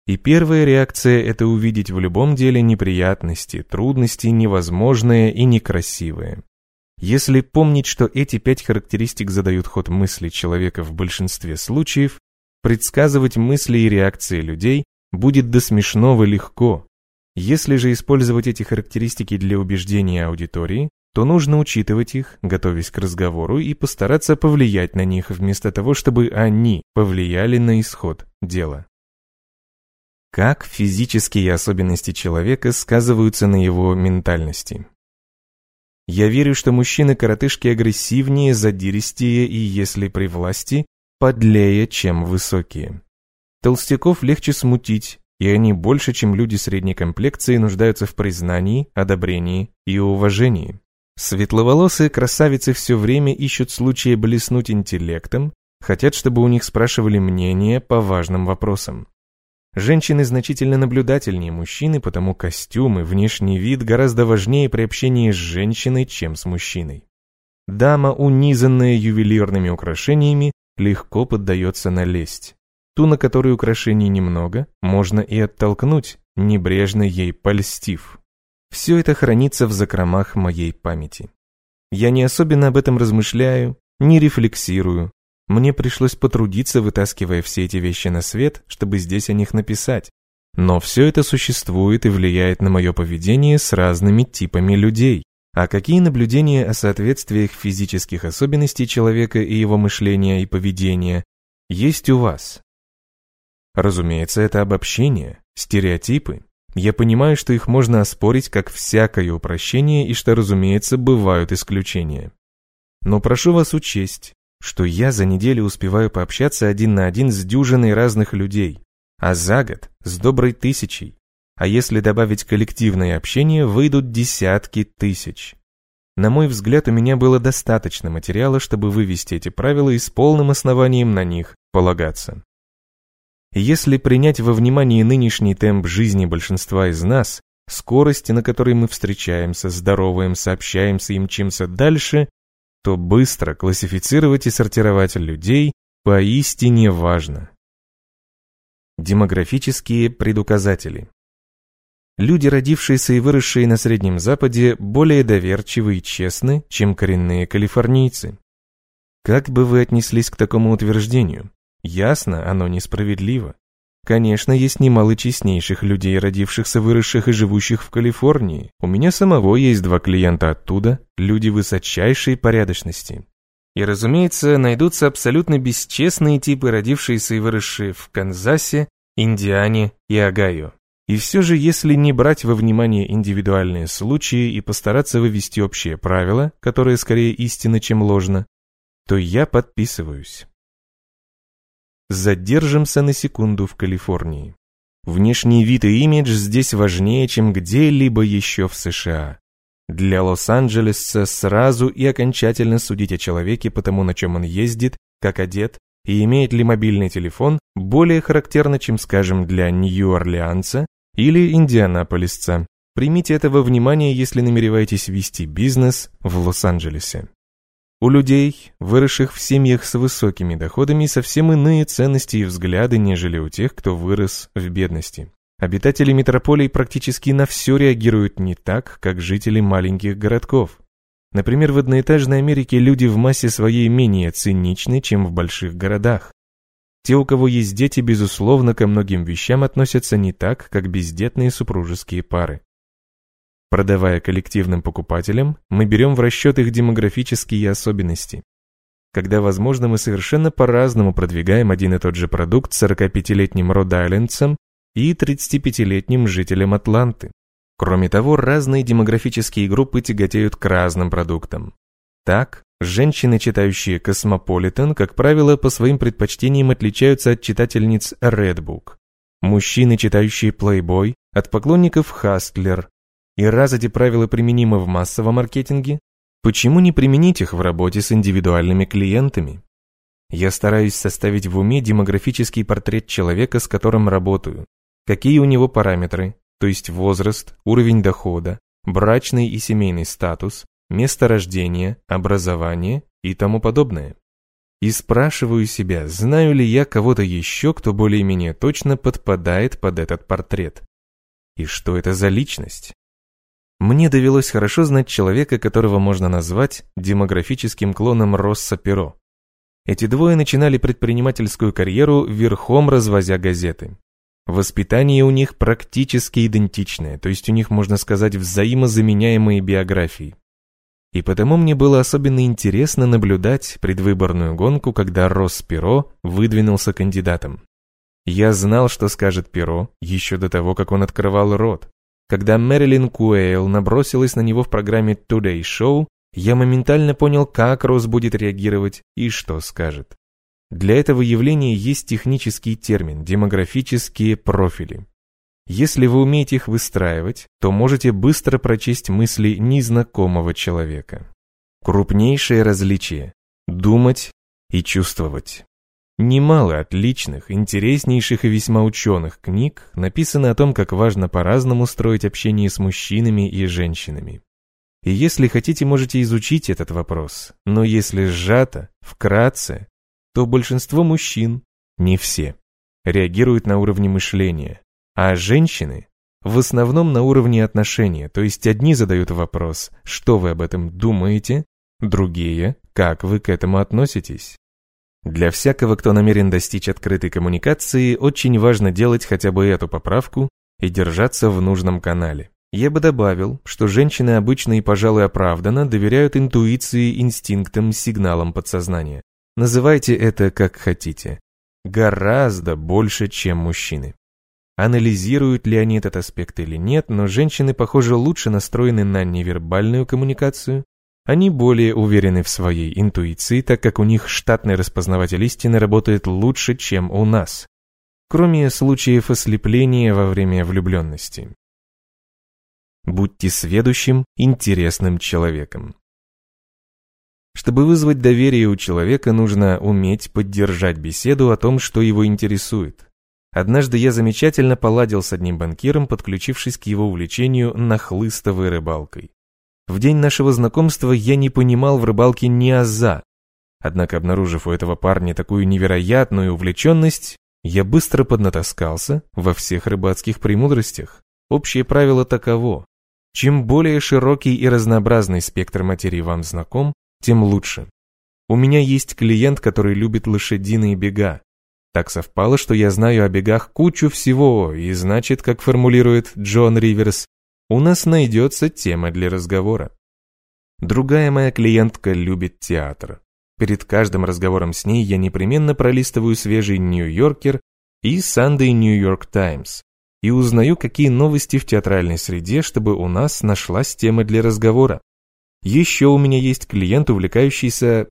И первая реакция – это увидеть в любом деле неприятности, трудности, невозможное и некрасивое. Если помнить, что эти пять характеристик задают ход мысли человека в большинстве случаев, предсказывать мысли и реакции людей будет до смешного легко. Если же использовать эти характеристики для убеждения аудитории, то нужно учитывать их, готовясь к разговору, и постараться повлиять на них, вместо того, чтобы они повлияли на исход дела. Как физические особенности человека сказываются на его ментальности? Я верю, что мужчины-коротышки агрессивнее, задиристее и, если при власти, подлее, чем высокие. Толстяков легче смутить, и они больше, чем люди средней комплекции, нуждаются в признании, одобрении и уважении. Светловолосые красавицы все время ищут случая блеснуть интеллектом, хотят, чтобы у них спрашивали мнение по важным вопросам. Женщины значительно наблюдательнее мужчины, потому костюм и внешний вид гораздо важнее при общении с женщиной, чем с мужчиной. Дама, унизанная ювелирными украшениями, легко поддается на лесть. Ту, на которой украшений немного, можно и оттолкнуть, небрежно ей польстив. Все это хранится в закромах моей памяти. Я не особенно об этом размышляю, не рефлексирую. Мне пришлось потрудиться, вытаскивая все эти вещи на свет, чтобы здесь о них написать. Но все это существует и влияет на мое поведение с разными типами людей. А какие наблюдения о соответствиях физических особенностей человека и его мышления и поведения есть у вас? Разумеется, это обобщение, стереотипы, я понимаю, что их можно оспорить как всякое упрощение и что, разумеется, бывают исключения. Но прошу вас учесть, что я за неделю успеваю пообщаться один на один с дюжиной разных людей, а за год с доброй тысячей. А если добавить коллективное общение, выйдут десятки тысяч. На мой взгляд, у меня было достаточно материала, чтобы вывести эти правила и с полным основанием на них полагаться. Если принять во внимание нынешний темп жизни большинства из нас, скорость, на которой мы встречаемся, здороваемся, общаемся и мчимся дальше, то быстро классифицировать и сортировать людей поистине важно. Демографические предуказатели Люди, родившиеся и выросшие на Среднем Западе, более доверчивы и честны, чем коренные калифорнийцы. Как бы вы отнеслись к такому утверждению? Ясно, оно несправедливо. Конечно, есть немало честнейших людей, родившихся, выросших и живущих в Калифорнии. У меня самого есть два клиента оттуда, люди высочайшей порядочности. И, разумеется, найдутся абсолютно бесчестные типы, родившиеся и выросшие в Канзасе, Индиане и Огайо. И все же, если не брать во внимание индивидуальные случаи и постараться вывести общее правило, которое скорее истинно, чем ложно, то я подписываюсь. Задержимся на секунду в Калифорнии. Внешний вид и имидж здесь важнее, чем где-либо еще в США. Для Лос-Анджелеса сразу и окончательно судить о человеке по тому, на чем он ездит, как одет и имеет ли мобильный телефон, более характерно, чем, скажем, для Нью-Орлеанца или Индианаполисца. Примите это во внимание, если намереваетесь вести бизнес в Лос-Анджелесе. У людей, выросших в семьях с высокими доходами, совсем иные ценности и взгляды, нежели у тех, кто вырос в бедности. Обитатели метрополий практически на все реагируют не так, как жители маленьких городков. Например, в одноэтажной Америке люди в массе своей менее циничны, чем в больших городах. Те, у кого есть дети, безусловно, ко многим вещам относятся не так, как бездетные супружеские пары. Продавая коллективным покупателям, мы берем в расчет их демографические особенности. Когда возможно, мы совершенно по-разному продвигаем один и тот же продукт 45-летним Род-Айлендцам и 35-летним жителям Атланты. Кроме того, разные демографические группы тяготеют к разным продуктам. Так, женщины, читающие «Космополитен», как правило, по своим предпочтениям отличаются от читательниц Redbook. Мужчины, читающие Playboy, от поклонников Hustler. И раз эти правила применимы в массовом маркетинге, почему не применить их в работе с индивидуальными клиентами? Я стараюсь составить в уме демографический портрет человека, с которым работаю, какие у него параметры, то есть возраст, уровень дохода, брачный и семейный статус, место рождения, образование и тому подобное. И спрашиваю себя, знаю ли я кого-то еще, кто более-менее точно подпадает под этот портрет. И что это за личность? Мне довелось хорошо знать человека, которого можно назвать демографическим клоном Росса Перо. Эти двое начинали предпринимательскую карьеру верхом развозя газеты. Воспитание у них практически идентичное, то есть у них, можно сказать, взаимозаменяемые биографии. И потому мне было особенно интересно наблюдать предвыборную гонку, когда Росс Перо выдвинулся кандидатом. Я знал, что скажет Перо еще до того, как он открывал рот. Когда Мэрилин Куэйл набросилась на него в программе Today Show, я моментально понял, как Росс будет реагировать и что скажет. Для этого явления есть технический термин – демографические профили. Если вы умеете их выстраивать, то можете быстро прочесть мысли незнакомого человека. Крупнейшее различие – думать и чувствовать. Немало отличных, интереснейших и весьма ученых книг написано о том, как важно по-разному строить общение с мужчинами и женщинами. И если хотите, можете изучить этот вопрос, но если сжато, вкратце, то большинство мужчин, не все, реагируют на уровне мышления, а женщины в основном на уровне отношения, то есть одни задают вопрос, что вы об этом думаете, другие, как вы к этому относитесь. Для всякого, кто намерен достичь открытой коммуникации, очень важно делать хотя бы эту поправку и держаться в нужном канале. Я бы добавил, что женщины обычно и, пожалуй, оправданно доверяют интуиции, инстинктам, сигналам подсознания. Называйте это как хотите. Гораздо больше, чем мужчины. Анализируют ли они этот аспект или нет, но женщины, похоже, лучше настроены на невербальную коммуникацию. Они более уверены в своей интуиции, так как у них штатный распознаватель истины работает лучше, чем у нас. Кроме случаев ослепления во время влюбленности. Будьте сведущим, интересным человеком. Чтобы вызвать доверие у человека, нужно уметь поддержать беседу о том, что его интересует. Однажды я замечательно поладил с одним банкиром, подключившись к его увлечению нахлыстовой рыбалкой. В день нашего знакомства я не понимал в рыбалке ни аза. Однако, обнаружив у этого парня такую невероятную увлеченность, я быстро поднатаскался во всех рыбацких премудростях. Общее правило таково. Чем более широкий и разнообразный спектр материи вам знаком, тем лучше. У меня есть клиент, который любит лошадиные бега. Так совпало, что я знаю о бегах кучу всего, и значит, как формулирует Джон Риверс, у нас найдется тема для разговора. Другая моя клиентка любит театр. Перед каждым разговором с ней я непременно пролистываю свежий Нью-Йоркер и Sunday New York Times и узнаю, какие новости в театральной среде, чтобы у нас нашлась тема для разговора. Еще у меня есть клиент, увлекающийся...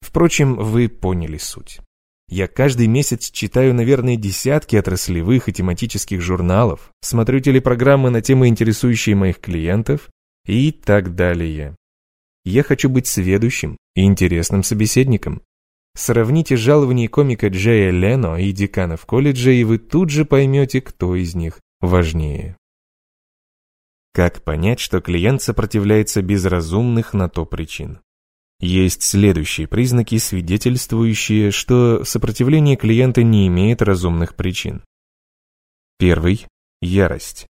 Впрочем, вы поняли суть. Я каждый месяц читаю, наверное, десятки отраслевых и тематических журналов, смотрю телепрограммы на темы, интересующие моих клиентов и так далее. Я хочу быть сведущим и интересным собеседником. Сравните жалование комика Джея Лено и деканов колледжа, и вы тут же поймете, кто из них важнее. Как понять, что клиент сопротивляется без разумных на то причин? Есть следующие признаки, свидетельствующие, что сопротивление клиента не имеет разумных причин. Первый – ярость.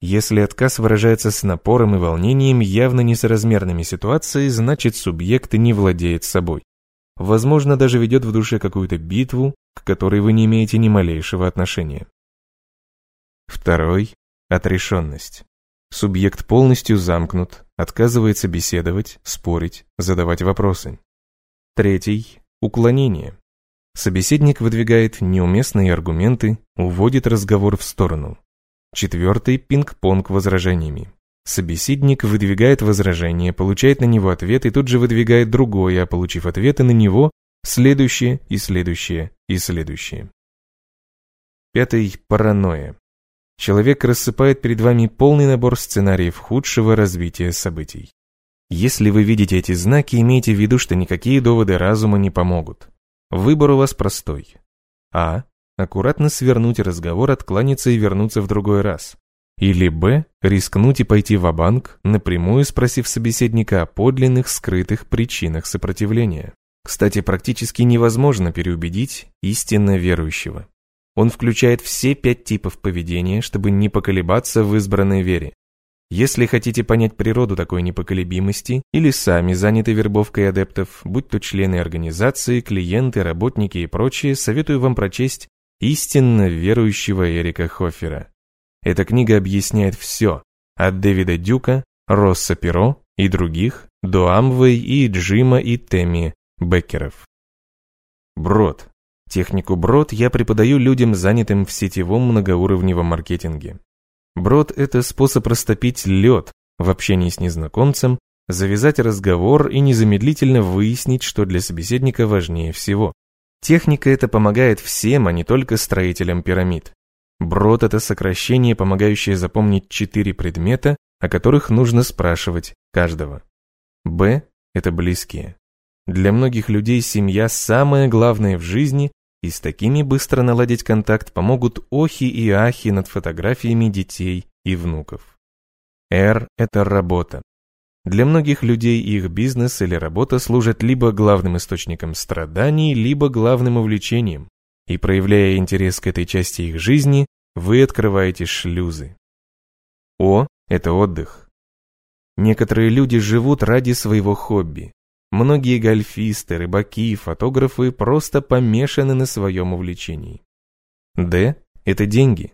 Если отказ выражается с напором и волнением, явно несоразмерными ситуацией, значит субъект не владеет собой. Возможно, даже ведет в душе какую-то битву, к которой вы не имеете ни малейшего отношения. Второй – отрешенность. Субъект полностью замкнут, отказывается беседовать, спорить, задавать вопросы. Третий – уклонение. Собеседник выдвигает неуместные аргументы, уводит разговор в сторону. Четвертый – пинг-понг возражениями. Собеседник выдвигает возражение, получает на него ответ и тут же выдвигает другое, а получив ответы на него, следующее и следующее и следующее. Пятый – паранойя. Человек рассыпает перед вами полный набор сценариев худшего развития событий. Если вы видите эти знаки, имейте в виду, что никакие доводы разума не помогут. Выбор у вас простой. А аккуратно свернуть разговор, откланяться и вернуться в другой раз. Или Б. Рискнуть и пойти в банк напрямую спросив собеседника о подлинных скрытых причинах сопротивления. Кстати, практически невозможно переубедить истинно верующего. Он включает все пять типов поведения, чтобы не поколебаться в избранной вере. Если хотите понять природу такой непоколебимости или сами заняты вербовкой адептов, будь то члены организации, клиенты, работники и прочие, советую вам прочесть истинно верующего Эрика Хоффера. Эта книга объясняет все, от Дэвида Дюка, Росса Перо и других, до Амвей и Джима и Тэмми Беккеров. Брод. Технику брод я преподаю людям, занятым в сетевом многоуровневом маркетинге. Брод – это способ растопить лед в общении с незнакомцем, завязать разговор и незамедлительно выяснить, что для собеседника важнее всего. Техника эта помогает всем, а не только строителям пирамид. Брод – это сокращение, помогающее запомнить четыре предмета, о которых нужно спрашивать каждого. Б – это близкие. Для многих людей семья – самое главное в жизни, и с такими быстро наладить контакт помогут охи и ахи над фотографиями детей и внуков. Р – это работа. Для многих людей их бизнес или работа служат либо главным источником страданий, либо главным увлечением, и проявляя интерес к этой части их жизни, вы открываете шлюзы. О – это отдых. Некоторые люди живут ради своего хобби. Многие гольфисты, рыбаки, фотографы просто помешаны на своем увлечении. Д – это деньги.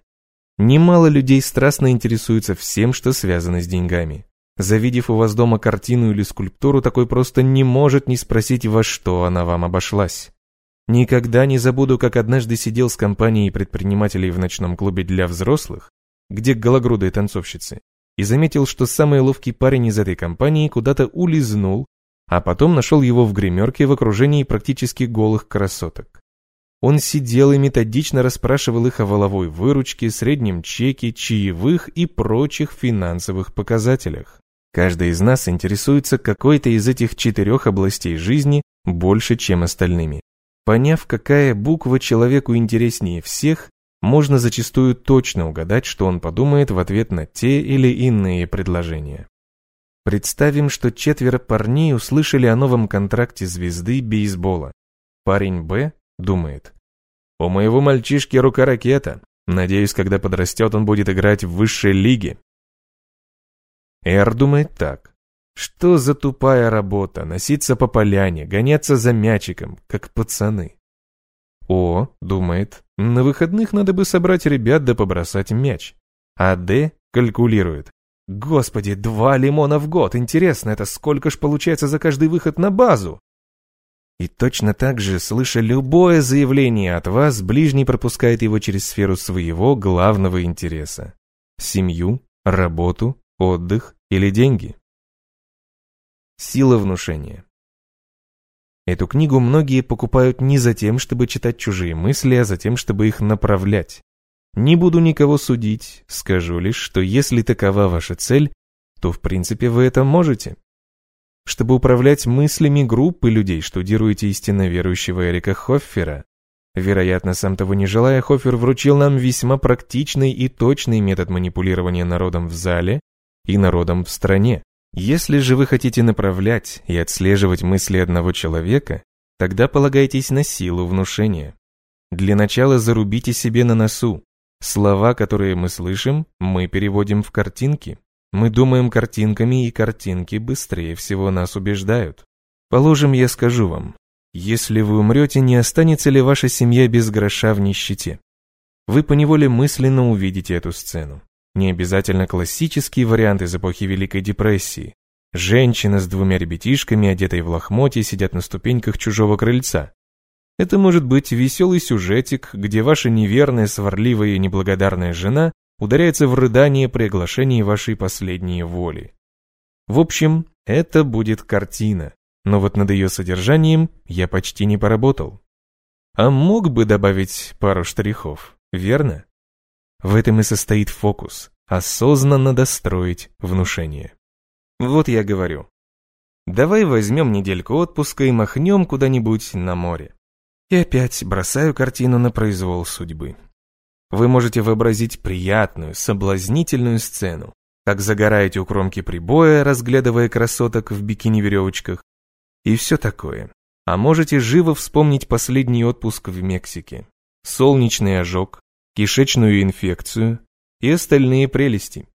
Немало людей страстно интересуются всем, что связано с деньгами. Завидев у вас дома картину или скульптуру, такой просто не может не спросить, во что она вам обошлась. Никогда не забуду, как однажды сидел с компанией предпринимателей в ночном клубе для взрослых, где гологрудые танцовщицы, и заметил, что самый ловкий парень из этой компании куда-то улизнул, а потом нашел его в гримерке в окружении практически голых красоток. Он сидел и методично расспрашивал их о воловой выручке, среднем чеке, чаевых и прочих финансовых показателях. Каждый из нас интересуется какой-то из этих четырех областей жизни больше, чем остальными. Поняв, какая буква человеку интереснее всех, можно зачастую точно угадать, что он подумает в ответ на те или иные предложения. Представим, что четверо парней услышали о новом контракте звезды бейсбола. Парень Б думает, «У моего мальчишки рука ракета. Надеюсь, когда подрастет, он будет играть в высшей лиге. Эр думает так. Что за тупая работа, носиться по поляне, гоняться за мячиком, как пацаны. О, думает, на выходных надо бы собрать ребят да побросать мяч. А Д калькулирует. Господи, два лимона в год, интересно, это сколько ж получается за каждый выход на базу? И точно так же, слыша любое заявление от вас, ближний пропускает его через сферу своего главного интереса. Семью, работу, отдых или деньги. Сила внушения. Эту книгу многие покупают не за тем, чтобы читать чужие мысли, а за тем, чтобы их направлять. Не буду никого судить, скажу лишь, что если такова ваша цель, то в принципе вы это можете. Чтобы управлять мыслями группы людей, штудируете истинно верующего Эрика Хоффера. Вероятно, сам того не желая, Хоффер вручил нам весьма практичный и точный метод манипулирования народом в зале и народом в стране. Если же вы хотите направлять и отслеживать мысли одного человека, тогда полагайтесь на силу внушения. Для начала зарубите себе на носу. Слова, которые мы слышим, мы переводим в картинки. Мы думаем картинками, и картинки быстрее всего нас убеждают. Положим, я скажу вам, если вы умрете, не останется ли ваша семья без гроша в нищете? Вы поневоле мысленно увидите эту сцену. Не обязательно классический вариант из эпохи Великой депрессии. Женщина с двумя ребятишками, одетой в лохмотье, сидят на ступеньках чужого крыльца. Это может быть веселый сюжетик, где ваша неверная, сварливая и неблагодарная жена ударяется в рыдание при оглашении вашей последней воли. В общем, это будет картина, но вот над ее содержанием я почти не поработал. А мог бы добавить пару штрихов, верно? В этом и состоит фокус – осознанно достроить внушение. Вот я говорю. Давай возьмем недельку отпуска и махнем куда-нибудь на море. И опять бросаю картину на произвол судьбы. Вы можете вообразить приятную, соблазнительную сцену, как загораете у кромки прибоя, разглядывая красоток в бикини-веревочках, и все такое. А можете живо вспомнить последний отпуск в Мексике, солнечный ожог, кишечную инфекцию и остальные прелести.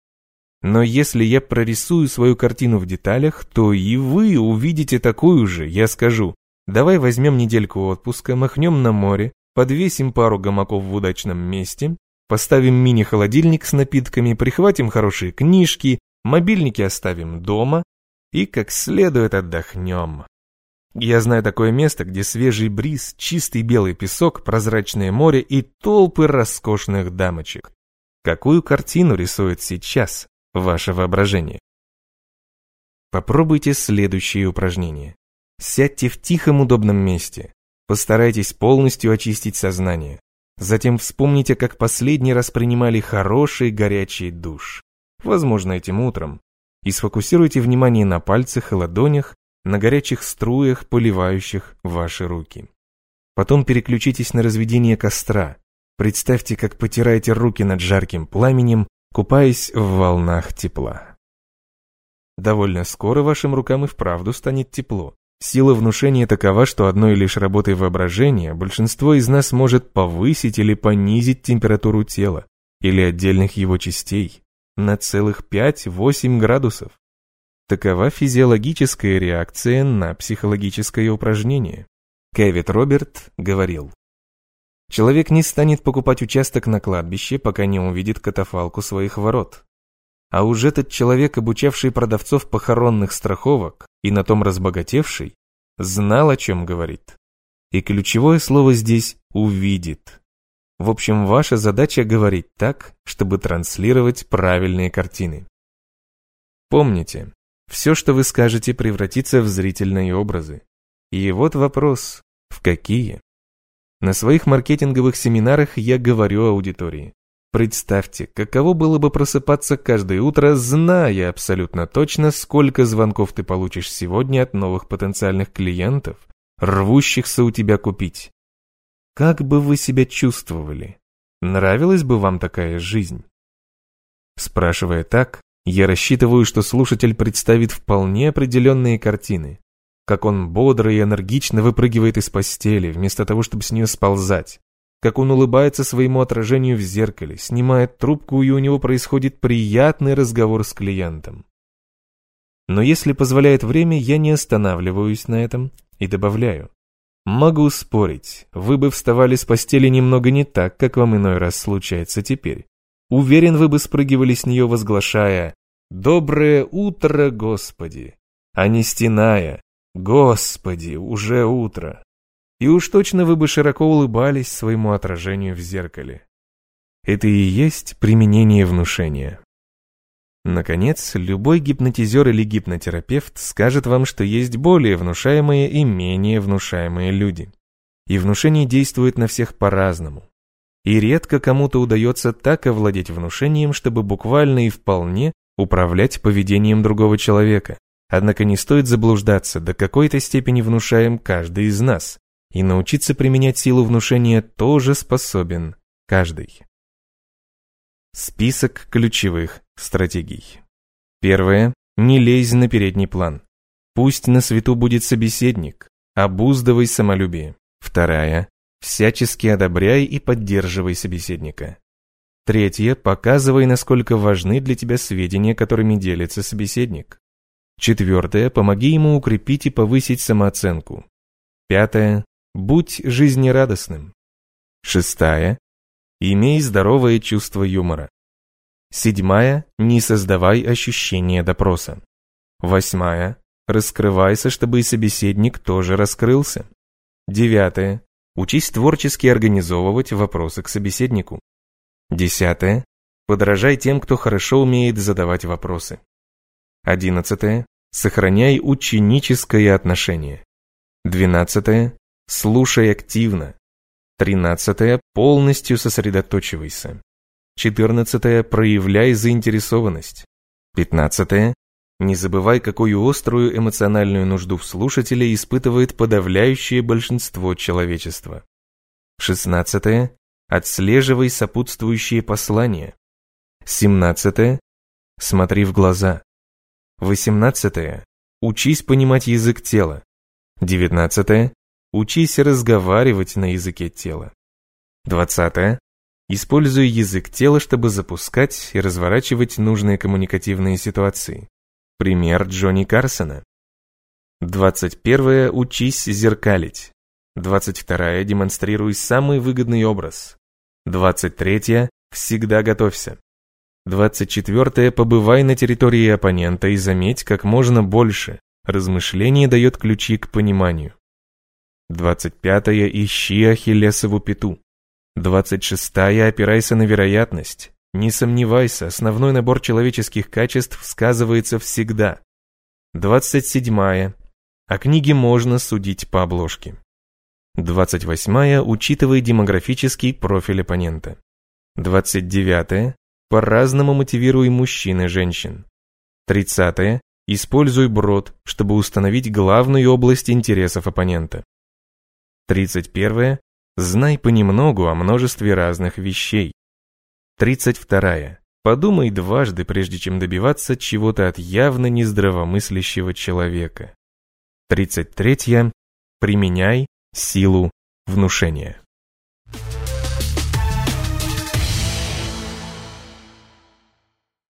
Но если я прорисую свою картину в деталях, то и вы увидите такую же, я скажу. Давай возьмем недельку отпуска, махнем на море, подвесим пару гамаков в удачном месте, поставим мини-холодильник с напитками, прихватим хорошие книжки, мобильники оставим дома и как следует отдохнем. Я знаю такое место, где свежий бриз, чистый белый песок, прозрачное море и толпы роскошных дамочек. Какую картину рисует сейчас ваше воображение? Попробуйте следующее упражнение. Сядьте в тихом удобном месте, Постарайтесь полностью очистить сознание. Затем вспомните, как последний раз принимали хороший горячий душ. Возможно, этим утром. И сфокусируйте внимание на пальцах и ладонях, на горячих струях, поливающих ваши руки. Потом переключитесь на разведение костра. Представьте, как потираете руки над жарким пламенем, купаясь в волнах тепла. Довольно скоро вашим рукам и вправду станет тепло. Сила внушения такова, что одной лишь работой воображения большинство из нас может повысить или понизить температуру тела или отдельных его частей на целых 5-8 градусов. Такова физиологическая реакция на психологическое упражнение. Кевит Роберт говорил, Человек не станет покупать участок на кладбище, пока не увидит катафалку своих ворот. А уж этот человек, обучавший продавцов похоронных страховок и на том разбогатевший, знал, о чем говорит. И ключевое слово здесь «увидит». В общем, ваша задача говорить так, чтобы транслировать правильные картины. Помните, все, что вы скажете, превратится в зрительные образы. И вот вопрос, в какие? На своих маркетинговых семинарах я говорю аудитории. Представьте, каково было бы просыпаться каждое утро, зная абсолютно точно, сколько звонков ты получишь сегодня от новых потенциальных клиентов, рвущихся у тебя купить. Как бы вы себя чувствовали? Нравилась бы вам такая жизнь? Спрашивая так, я рассчитываю, что слушатель представит вполне определенные картины. Как он бодро и энергично выпрыгивает из постели, вместо того, чтобы с нее сползать как он улыбается своему отражению в зеркале, снимает трубку, и у него происходит приятный разговор с клиентом. Но если позволяет время, я не останавливаюсь на этом и добавляю. Могу спорить, вы бы вставали с постели немного не так, как вам иной раз случается теперь. Уверен, вы бы спрыгивали с нее, возглашая «Доброе утро, Господи!», а не стеная Господи, уже утро. И уж точно вы бы широко улыбались своему отражению в зеркале. Это и есть применение внушения. Наконец, любой гипнотизер или гипнотерапевт скажет вам, что есть более внушаемые и менее внушаемые люди. И внушение действует на всех по-разному. И редко кому-то удается так овладеть внушением, чтобы буквально и вполне управлять поведением другого человека. Однако не стоит заблуждаться, до какой-то степени внушаем каждый из нас. И научиться применять силу внушения тоже способен каждый. Список ключевых стратегий. Первое. Не лезь на передний план. Пусть на свету будет собеседник. Обуздывай самолюбие. Вторая. Всячески одобряй и поддерживай собеседника. Третье. Показывай, насколько важны для тебя сведения, которыми делится собеседник. Четвертое. Помоги ему укрепить и повысить самооценку. Пятое. Будь жизнерадостным. Шестая. Имей здоровое чувство юмора. Седьмая – не создавай ощущения допроса. Восьмая – раскрывайся, чтобы и собеседник тоже раскрылся. Девятое – учись творчески организовывать вопросы к собеседнику. Десятое – подражай тем, кто хорошо умеет задавать вопросы. Одиннадцатое – сохраняй ученическое отношение. Двенадцатое – слушай активно. Тринадцатое – полностью сосредоточивайся. Четырнадцатое – проявляй заинтересованность. Пятнадцатое – не забывай, какую острую эмоциональную нужду в слушателе испытывает подавляющее большинство человечества. Шестнадцатое – отслеживай сопутствующие послания. Семнадцатое – смотри в глаза. Восемнадцатое – учись понимать язык тела. Девятнадцатое Учись разговаривать на языке тела. 20. Используй язык тела, чтобы запускать и разворачивать нужные коммуникативные ситуации. Пример Джонни Карсона. 21. Учись зеркалить. 22. Демонстрируй самый выгодный образ. 23. Всегда готовься. 24. Побывай на территории оппонента и заметь как можно больше. Размышление дает ключи к пониманию. 25-е ищи Ахиллесову пету. 26-я опирайся на вероятность. Не сомневайся, основной набор человеческих качеств сказывается всегда. 27-я. О книге можно судить по обложке. 28-я. Учитывай демографический профиль оппонента. 29-я. По-разному мотивируй мужчин и женщин. 30-е. Используй брод, чтобы установить главную область интересов оппонента. 31. Знай понемногу о множестве разных вещей. 32. Подумай дважды, прежде чем добиваться чего-то от явно нездравомыслящего человека. 33. Применяй силу внушения.